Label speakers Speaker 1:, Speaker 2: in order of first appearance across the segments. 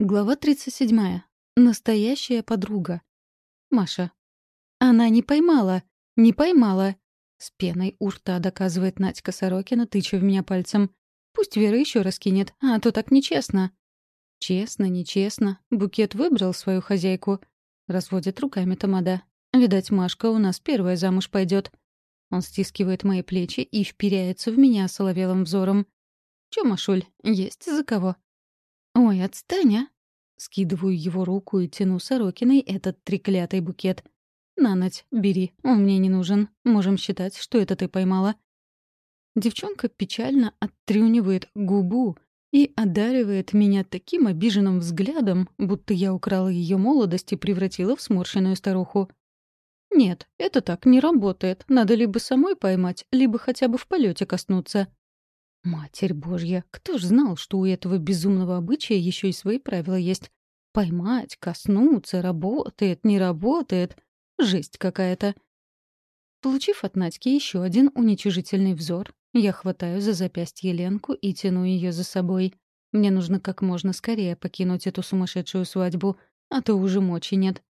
Speaker 1: Глава 37. Настоящая подруга. Маша. «Она не поймала! Не поймала!» С пеной у рта доказывает Надька Сорокина, тыча в меня пальцем. «Пусть Вера еще раз кинет, а то так нечестно». «Честно, нечестно. Букет выбрал свою хозяйку». Разводит руками Тамада. «Видать, Машка у нас первая замуж пойдет. Он стискивает мои плечи и вперяется в меня соловелым взором. «Чё, Машуль, есть за кого?» «Ой, отстань, а!» Скидываю его руку и тяну Сорокиной этот треклятый букет. «На ночь, бери, он мне не нужен. Можем считать, что это ты поймала». Девчонка печально оттрюнивает губу и одаривает меня таким обиженным взглядом, будто я украла ее молодость и превратила в сморщенную старуху. «Нет, это так не работает. Надо либо самой поймать, либо хотя бы в полете коснуться». Матерь Божья, кто ж знал, что у этого безумного обычая еще и свои правила есть? Поймать, коснуться, работает, не работает. Жесть какая-то. Получив от Надьки еще один уничижительный взор, я хватаю за запястье Ленку и тяну ее за собой. Мне нужно как можно скорее покинуть эту сумасшедшую свадьбу, а то уже мочи нет.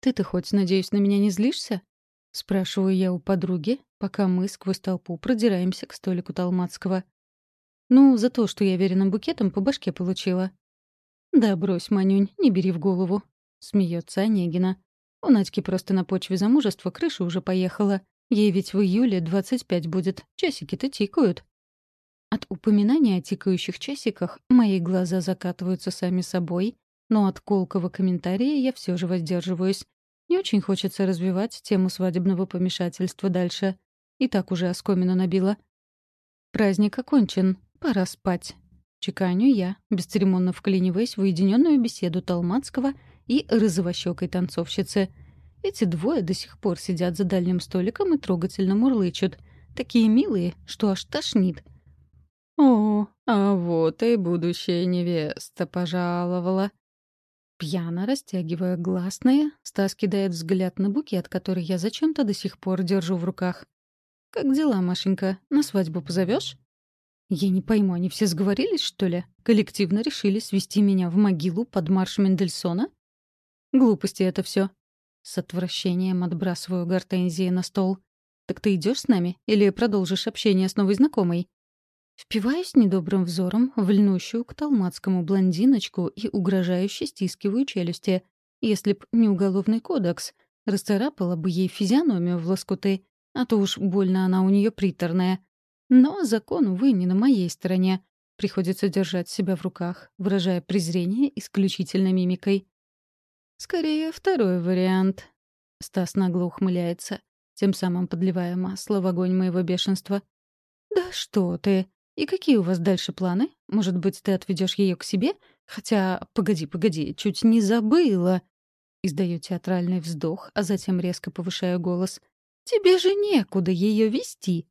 Speaker 1: «Ты-то хоть, надеюсь, на меня не злишься?» — спрашиваю я у подруги, пока мы сквозь толпу продираемся к столику Талмацкого. «Ну, за то, что я веренным букетом по башке получила». «Да брось, Манюнь, не бери в голову», — смеется Онегина. «У Надьки просто на почве замужества крыша уже поехала. Ей ведь в июле 25 будет, часики-то тикают». От упоминания о тикающих часиках мои глаза закатываются сами собой, но от колкого комментария я все же воздерживаюсь. Не очень хочется развивать тему свадебного помешательства дальше. И так уже оскомину набила. Праздник окончен. Пора спать. Чеканю я, бесцеремонно вклиниваясь в уединенную беседу Талмацкого и розовощекой танцовщицы. Эти двое до сих пор сидят за дальним столиком и трогательно мурлычут. Такие милые, что аж тошнит. «О, а вот и будущая невеста пожаловала», Пьяно растягивая гласные, Стас кидает взгляд на букет, который я зачем-то до сих пор держу в руках. «Как дела, Машенька? На свадьбу позовешь? Я не пойму, они все сговорились, что ли? Коллективно решили свести меня в могилу под марш Мендельсона? Глупости это все. С отвращением отбрасываю гортензии на стол. «Так ты идешь с нами или продолжишь общение с новой знакомой?» Впиваюсь недобрым взором в льнущую к талмацкому блондиночку и угрожающе стискиваю челюсти. Если б не уголовный кодекс, расцарапала бы ей физиономию в лоскуты, а то уж больно она у нее приторная. Но закон, увы, не на моей стороне. Приходится держать себя в руках, выражая презрение исключительно мимикой. «Скорее, второй вариант», — Стас нагло ухмыляется, тем самым подливая масло в огонь моего бешенства. «Да что ты!» И какие у вас дальше планы? Может быть, ты отведешь ее к себе? Хотя, погоди, погоди, чуть не забыла. Издаю театральный вздох, а затем резко повышаю голос. Тебе же некуда ее вести.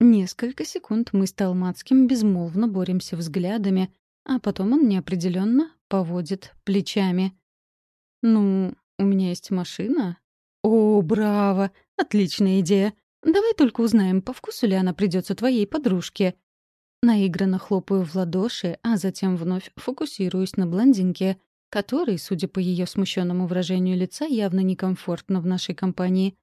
Speaker 1: Несколько секунд мы с Талмацким безмолвно боремся взглядами, а потом он неопределенно поводит плечами. «Ну, у меня есть машина». «О, браво! Отличная идея! Давай только узнаем, по вкусу ли она придется твоей подружке. Наигранно хлопаю в ладоши, а затем вновь фокусируюсь на блондинке, которой, судя по ее смущенному выражению лица, явно некомфортно в нашей компании.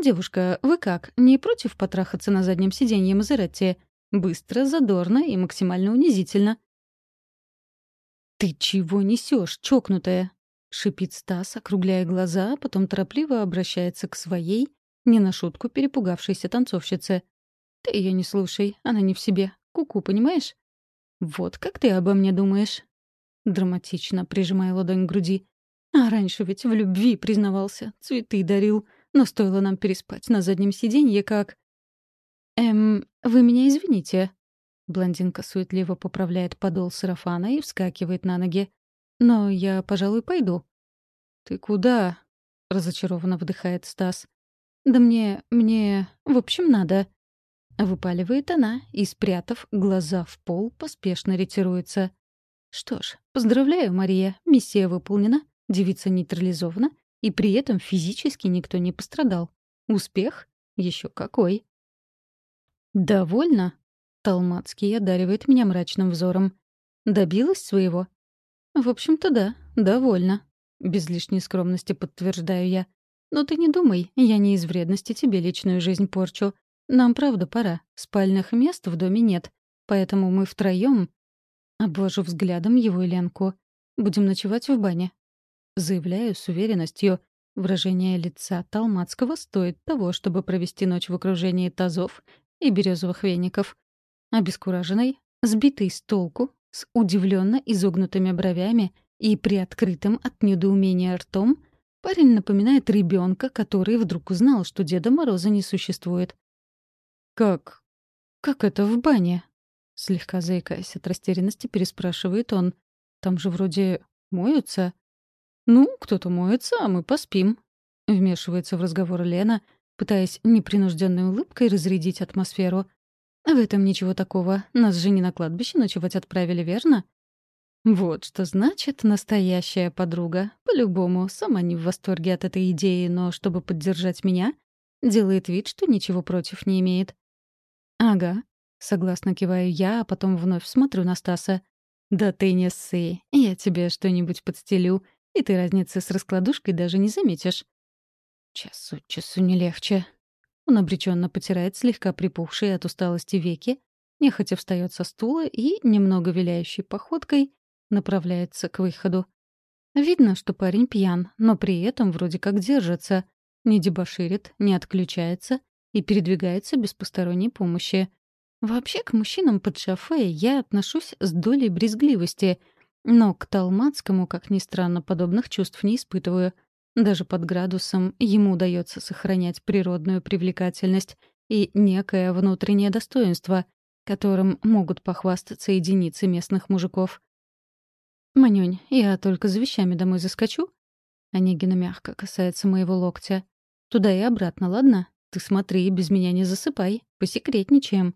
Speaker 1: «Девушка, вы как, не против потрахаться на заднем сиденье Мазератти? Быстро, задорно и максимально унизительно». «Ты чего несешь, чокнутая?» — шипит Стас, округляя глаза, а потом торопливо обращается к своей, не на шутку перепугавшейся танцовщице. «Ты ее не слушай, она не в себе. Куку, -ку, понимаешь?» «Вот как ты обо мне думаешь?» Драматично прижимая ладонь к груди. «А раньше ведь в любви признавался, цветы дарил, но стоило нам переспать на заднем сиденье, как...» «Эм, вы меня извините». Блондинка суетливо поправляет подол сарафана и вскакивает на ноги. «Но я, пожалуй, пойду». «Ты куда?» — разочарованно вдыхает Стас. «Да мне... мне... в общем, надо». Выпаливает она и, спрятав глаза в пол, поспешно ретируется. Что ж, поздравляю, Мария, миссия выполнена, девица нейтрализована, и при этом физически никто не пострадал. Успех? Еще какой. «Довольно?» — Талмацкий одаривает меня мрачным взором. «Добилась своего? «В общем-то, да, довольна». Без лишней скромности подтверждаю я. «Но ты не думай, я не из вредности тебе личную жизнь порчу. Нам, правда, пора. Спальных мест в доме нет. Поэтому мы втроем Обвожу взглядом его и Ленку. «Будем ночевать в бане». Заявляю с уверенностью. Выражение лица Талмацкого стоит того, чтобы провести ночь в окружении тазов и березовых веников. Обескураженный, сбитый с толку, с удивленно изогнутыми бровями и приоткрытым от недоумения ртом, парень напоминает ребенка, который вдруг узнал, что Деда Мороза не существует. «Как? Как это в бане?» Слегка заикаясь от растерянности, переспрашивает он. «Там же вроде моются». «Ну, кто-то моется, а мы поспим», — вмешивается в разговор Лена, пытаясь непринужденной улыбкой разрядить атмосферу. «В этом ничего такого. Нас же не на кладбище ночевать отправили, верно?» Вот что значит настоящая подруга. По-любому, сама не в восторге от этой идеи, но чтобы поддержать меня, делает вид, что ничего против не имеет. «Ага, Согласно киваю я, а потом вновь смотрю на Стаса. «Да ты не ссы, я тебе что-нибудь подстелю, и ты разницы с раскладушкой даже не заметишь». Час от часу не легче. Он обреченно потирает слегка припухшие от усталости веки, нехотя встает со стула и, немного виляющей походкой, направляется к выходу. Видно, что парень пьян, но при этом вроде как держится, не дебоширит, не отключается и передвигается без посторонней помощи. Вообще к мужчинам под шофе я отношусь с долей брезгливости, но к Талмацкому, как ни странно, подобных чувств не испытываю. Даже под градусом ему удается сохранять природную привлекательность и некое внутреннее достоинство, которым могут похвастаться единицы местных мужиков. «Манюнь, я только за вещами домой заскочу?» Онегина мягко касается моего локтя. «Туда и обратно, ладно? Ты смотри, без меня не засыпай. Посекретничаем».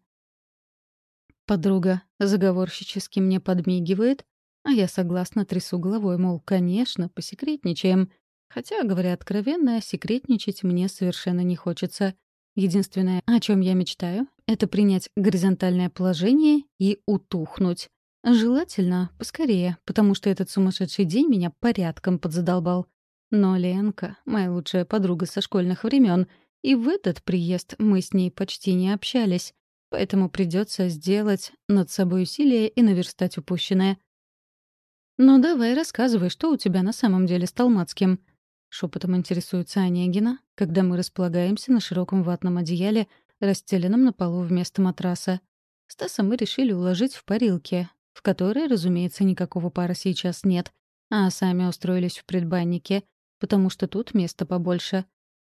Speaker 1: Подруга заговорщически мне подмигивает, а я согласно трясу головой, мол, конечно, посекретничаем. Хотя, говоря откровенно, секретничать мне совершенно не хочется. Единственное, о чем я мечтаю, это принять горизонтальное положение и утухнуть. Желательно поскорее, потому что этот сумасшедший день меня порядком подзадолбал. Но Ленка — моя лучшая подруга со школьных времен, и в этот приезд мы с ней почти не общались. Поэтому придется сделать над собой усилие и наверстать упущенное. «Ну давай рассказывай, что у тебя на самом деле с Талмацким?» Шепотом интересуется Онегина, когда мы располагаемся на широком ватном одеяле, расстеленном на полу вместо матраса. Стаса мы решили уложить в парилке, в которой, разумеется, никакого пара сейчас нет, а сами устроились в предбаннике, потому что тут места побольше.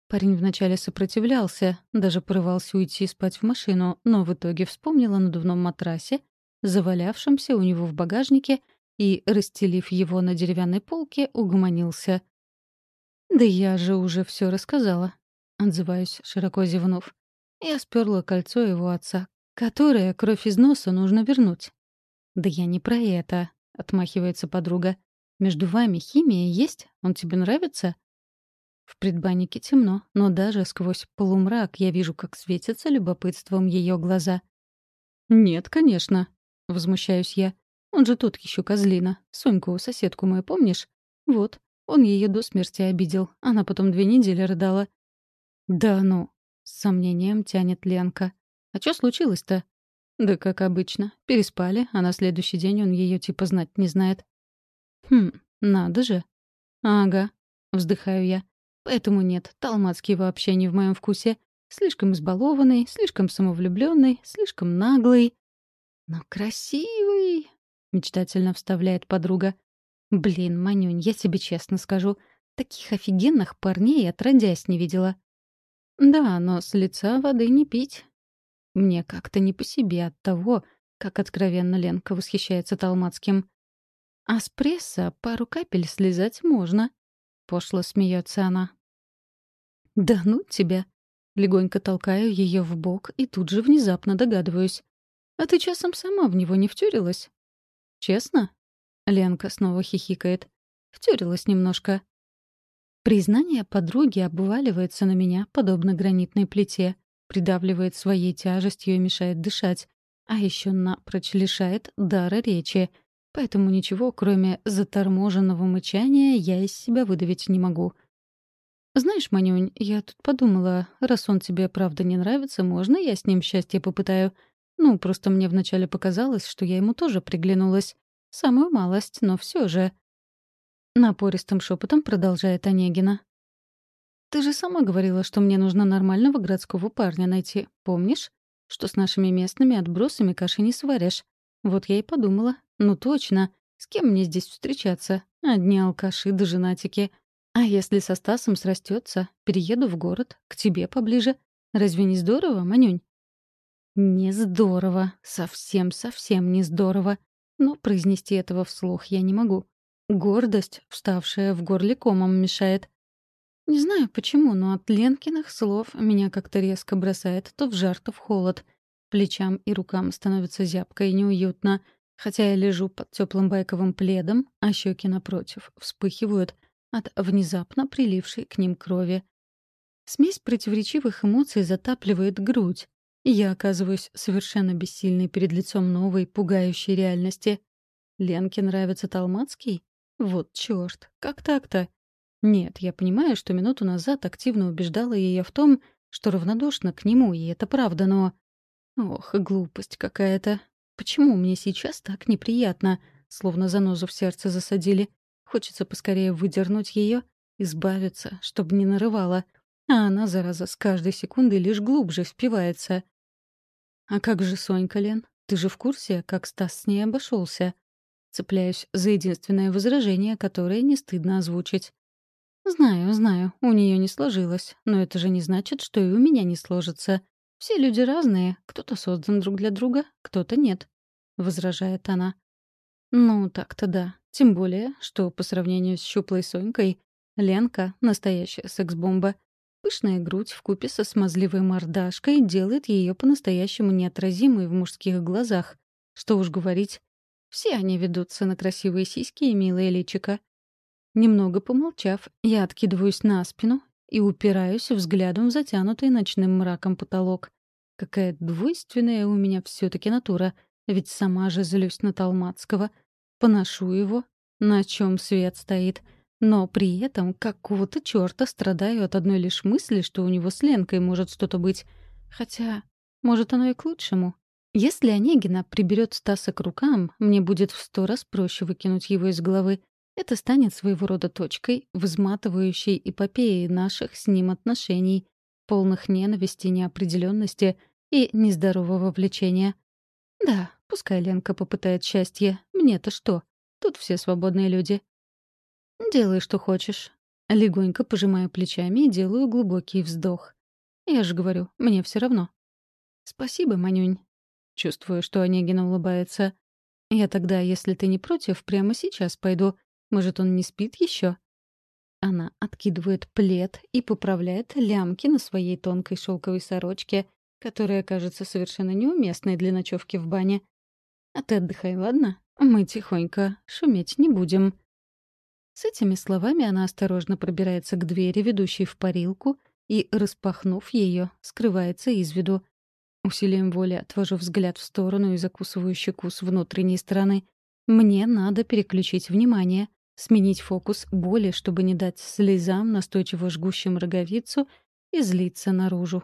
Speaker 1: Парень вначале сопротивлялся, даже порывался уйти спать в машину, но в итоге вспомнил о надувном матрасе, завалявшемся у него в багажнике, и, расстелив его на деревянной полке, угомонился. «Да я же уже все рассказала», — отзываюсь, широко зевнув. Я сперла кольцо его отца, которое кровь из носа нужно вернуть. «Да я не про это», — отмахивается подруга. «Между вами химия есть? Он тебе нравится?» В предбаннике темно, но даже сквозь полумрак я вижу, как светятся любопытством ее глаза. «Нет, конечно», — возмущаюсь я. «Он же тут еще козлина. Соньку, соседку мою, помнишь? Вот, он ее до смерти обидел. Она потом две недели рыдала». «Да ну», — с сомнением тянет Ленка. «А что случилось-то?» «Да как обычно. Переспали, а на следующий день он ее типа знать не знает». «Хм, надо же». «Ага», — вздыхаю я. Поэтому нет, Талмацкий вообще не в моем вкусе. Слишком избалованный, слишком самовлюбленный, слишком наглый. Но красивый, мечтательно вставляет подруга. Блин, Манюнь, я тебе честно скажу, таких офигенных парней отродясь не видела. Да, но с лица воды не пить. Мне как-то не по себе от того, как откровенно Ленка восхищается Талмацким. А с пресса пару капель слезать можно. Пошло смеется она. «Да ну тебя!» Легонько толкаю ее в бок и тут же внезапно догадываюсь. «А ты часом сама в него не втюрилась?» «Честно?» Ленка снова хихикает. «Втюрилась немножко». Признание подруги обваливается на меня, подобно гранитной плите, придавливает своей тяжестью и мешает дышать, а еще напрочь лишает дара речи. поэтому ничего, кроме заторможенного мычания, я из себя выдавить не могу. «Знаешь, Манюнь, я тут подумала, раз он тебе правда не нравится, можно я с ним счастье попытаю? Ну, просто мне вначале показалось, что я ему тоже приглянулась. Самую малость, но все же...» Напористым шепотом продолжает Онегина. «Ты же сама говорила, что мне нужно нормального городского парня найти, помнишь? Что с нашими местными отбросами каши не сваришь. Вот я и подумала. Ну точно, с кем мне здесь встречаться? Одни алкаши да женатики. А если со Стасом срастется, перееду в город, к тебе поближе. Разве не здорово, Манюнь? Не здорово. Совсем-совсем не здорово. Но произнести этого вслух я не могу. Гордость, вставшая в горле комом, мешает. Не знаю почему, но от Ленкиных слов меня как-то резко бросает то в жар, то в холод. Плечам и рукам становится зябко и неуютно. Хотя я лежу под теплым байковым пледом, а щеки напротив вспыхивают — от внезапно прилившей к ним крови. Смесь противоречивых эмоций затапливает грудь, и я оказываюсь совершенно бессильной перед лицом новой, пугающей реальности. Ленке нравится Талмацкий? Вот чёрт, как так-то? Нет, я понимаю, что минуту назад активно убеждала ее в том, что равнодушна к нему, и это правда, но... Ох, глупость какая-то. Почему мне сейчас так неприятно, словно занозу в сердце засадили? Хочется поскорее выдернуть ее, избавиться, чтобы не нарывала. А она, зараза, с каждой секундой лишь глубже впивается. «А как же Сонька, Лен? Ты же в курсе, как Стас с ней обошелся? Цепляюсь за единственное возражение, которое не стыдно озвучить. «Знаю, знаю, у нее не сложилось, но это же не значит, что и у меня не сложится. Все люди разные, кто-то создан друг для друга, кто-то нет», — возражает она. «Ну, так-то да. Тем более, что по сравнению с щуплой Сонькой, Ленка — настоящая секс-бомба. Пышная грудь в купе со смазливой мордашкой делает ее по-настоящему неотразимой в мужских глазах. Что уж говорить, все они ведутся на красивые сиськи и милые личика. Немного помолчав, я откидываюсь на спину и упираюсь взглядом в затянутый ночным мраком потолок. Какая двойственная у меня все таки натура, ведь сама же злюсь на Талмацкого — Поношу его, на чем свет стоит, но при этом какого-то черта страдаю от одной лишь мысли, что у него с Ленкой может что-то быть. Хотя, может, оно и к лучшему. Если Онегина приберет Стаса к рукам, мне будет в сто раз проще выкинуть его из головы. Это станет своего рода точкой в изматывающей эпопеи наших с ним отношений, полных ненависти, неопределенности и нездорового влечения. Да, Пускай Ленка попытает счастье. Мне-то что? Тут все свободные люди. Делай, что хочешь. Легонько пожимаю плечами и делаю глубокий вздох. Я же говорю, мне все равно. Спасибо, Манюнь. Чувствую, что Онегина улыбается. Я тогда, если ты не против, прямо сейчас пойду. Может, он не спит еще? Она откидывает плед и поправляет лямки на своей тонкой шелковой сорочке, которая кажется совершенно неуместной для ночевки в бане. А ты отдыхай, ладно? Мы тихонько шуметь не будем». С этими словами она осторожно пробирается к двери, ведущей в парилку, и, распахнув ее, скрывается из виду. Усилием воли отвожу взгляд в сторону и закусываю щеку с внутренней стороны. Мне надо переключить внимание, сменить фокус боли, чтобы не дать слезам, настойчиво жгущим роговицу, и злиться наружу.